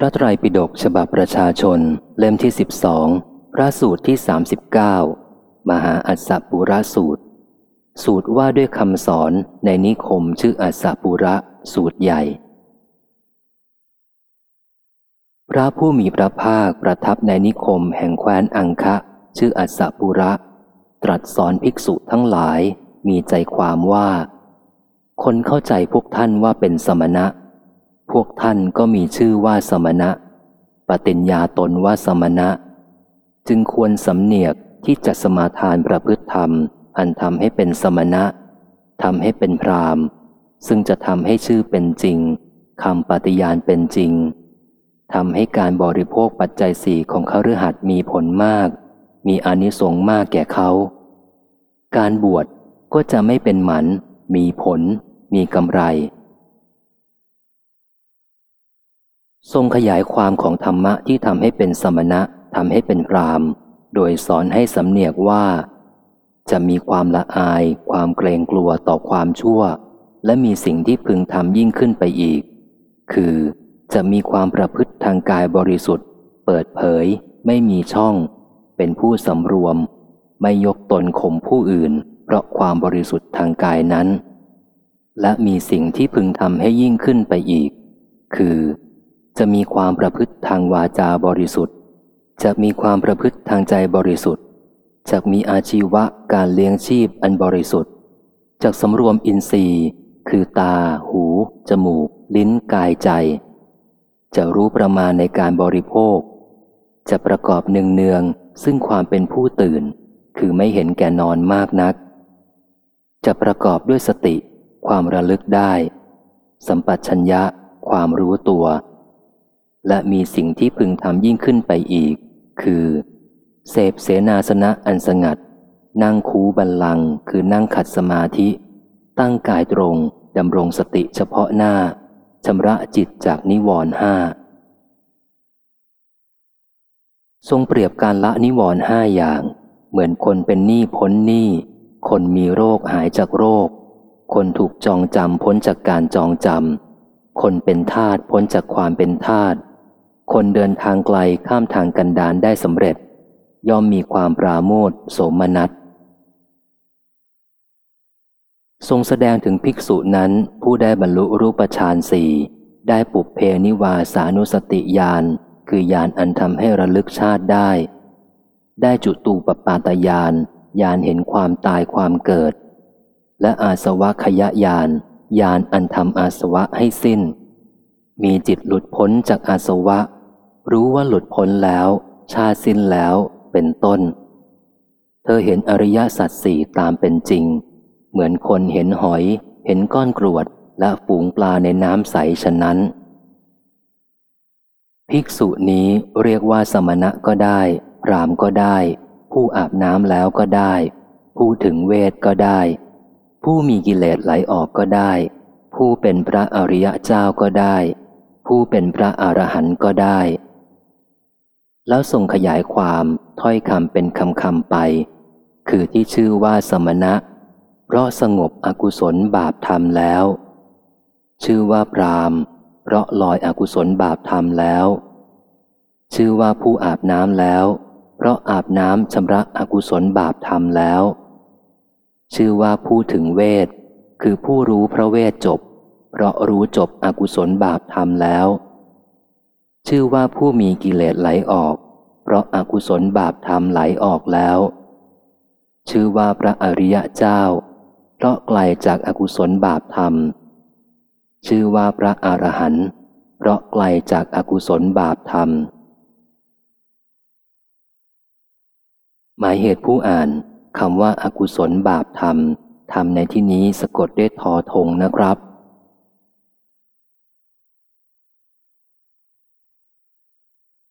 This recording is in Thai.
พระไตรปิฎกฉบับประชาชน เล่มที่สิบสองพระสูตรที่สามสิบเก้ามหาอัสสปุระสูตร สูตรว่าด้วยคำสอนในนิคมชื่ออัสสปุระสูตรใหญ่ พระผู้มีพระภาคประทับในนิคมแห่งแคว้นอังคะ ชื่ออัสสปุระ ตรัสสอนภิกษุทั้งหลายมีใจความว่า คนเข้าใจพวกท่านว่าเป็นสมณะ พวกท่านก็มีชื่อว่าสมณะ ปฏิญญาตนว่าสมณะ จึงควรสำเนียกที่จะสมาทานประพฤติธรรม อันทำให้เป็นสมณะทำให้เป็นพรามซึ่งจะทำให้ชื่อเป็นจริงคำปฏิญาณเป็นจริงทำให้การบริโภคปัจจัยสี่ของเขาฤหัสมีผลมาก มีอนิสงส์มากแก่เขา การบวชก็จะไม่เป็นหมัน มีผล มีกำไร ทรงขยายความของธรรมะที่ทำให้เป็นสมณะทำให้เป็นพรามโดยสอนให้สำเนียกว่า จะมีความละอาย ความเกรงกลัวต่อความชั่ว และมีสิ่งที่พึงทำยิ่งขึ้นไปอีก คือจะมีความประพฤติทางกายบริสุทธิ์ เปิดเผย ไม่มีช่อง เป็นผู้สำรวม ไม่ยกตนข่มผู้อื่น เพราะความบริสุทธิ์ทางกายนั้น และมีสิ่งที่พึงทำให้ยิ่งขึ้นไปอีก คือ จะมีความประพฤติทางวาจาบริสุทธิ์ จะมีความประพฤติทางใจบริสุทธิ์ จะมีอาชีวะการเลี้ยงชีพอันบริสุทธิ์จากสำรวมอินทรีย์ คือตา หู จมูก ลิ้น กายใจ จะรู้ประมาณในการบริโภค จะประกอบเนืองซึ่งความเป็นผู้ตื่น คือไม่เห็นแก่นอนมากนัก จะประกอบด้วยสติ ความระลึกได้ สัมปชัญญะ ความรู้ตัว และมีสิ่งที่พึงทำยิ่งขึ้นไปอีก คือ เสพเสนาสนะอันสงัด นั่งคูบันลังคือนั่งขัดสมาธิ ตั้งกายตรงดำรงสติเฉพาะหน้าชำระจิตจากนิวรณ์ห้าทรงเปรียบการละนิวรณ์ห้าอย่าง เหมือนคนเป็นหนี้พ้นหนี้ คนมีโรคหายจากโรค คนถูกจองจำพ้นจากการจองจำคนเป็นทาสพ้นจากความเป็นทาส คนเดินทางไกลข้ามทางกันดานได้สำเร็จ ย่อมมีความปราโมทโสมนัสทรงแสดงถึงภิกษุนั้นผู้ได้บรรลุรูปฌานสี่ได้ปุเพนิวาสานุสติญาณคือญาณอันทำให้ระลึกชาติได้ ได้จุตูปปาตญาณญาณเห็นความตายความเกิด และอาสวะขยะญาณญาณอันทำอาสวะให้สิ้น มีจิตหลุดพ้นจากอาสวะ รู้ว่าหลุดพ้นแล้ว ชาสิ้นแล้วเป็นต้น เธอเห็นอริยสัจสี่ตามเป็นจริง เหมือนคนเห็นหอย เห็นก้อนกรวดและฝูงปลาในน้ำใสฉะนั้น ภิกษุนี้เรียกว่าสมณะก็ได้พรามก็ได้ ผู้อาบน้ำแล้วก็ได้ ผู้ถึงเวทก็ได้ ผู้มีกิเลสไหลออกก็ได้ ผู้เป็นพระอริยเจ้าก็ได้ ผู้เป็นพระอรหันต์ก็ได้ แล้วทรงขยายความถ้อยคำเป็นคำคำไป คือที่ชื่อว่าสมณะ เพราะสงบอกุศลบาปธรรมแล้ว ชื่อว่าพรามเพราะลอยอกุศลบาปธรรมแล้ว ชื่อว่าผู้อาบน้ำแล้ว เพราะอาบน้ำชำระอกุศลบาปธรรมแล้ว ชื่อว่าผู้ถึงเวท คือผู้รู้พระเวทจบ เพราะรู้จบอกุศลบาปธรรมแล้ว ชื่อว่าผู้มีกิเลสไหลออก เพราะอากุศลบาปธรรมไหลออกแล้ว ชื่อว่าพระอริยะเจ้า เพราะไกลจากอากุศลบาปธรรม ชื่อว่าพระอรหันต์เพราะไกลจากอากุศลบาปธรรม หมายเหตุผู้อ่านคำว่าอากุศลบาปธรรมทำในที่นี้สะกดด้วยทอทงนะครับ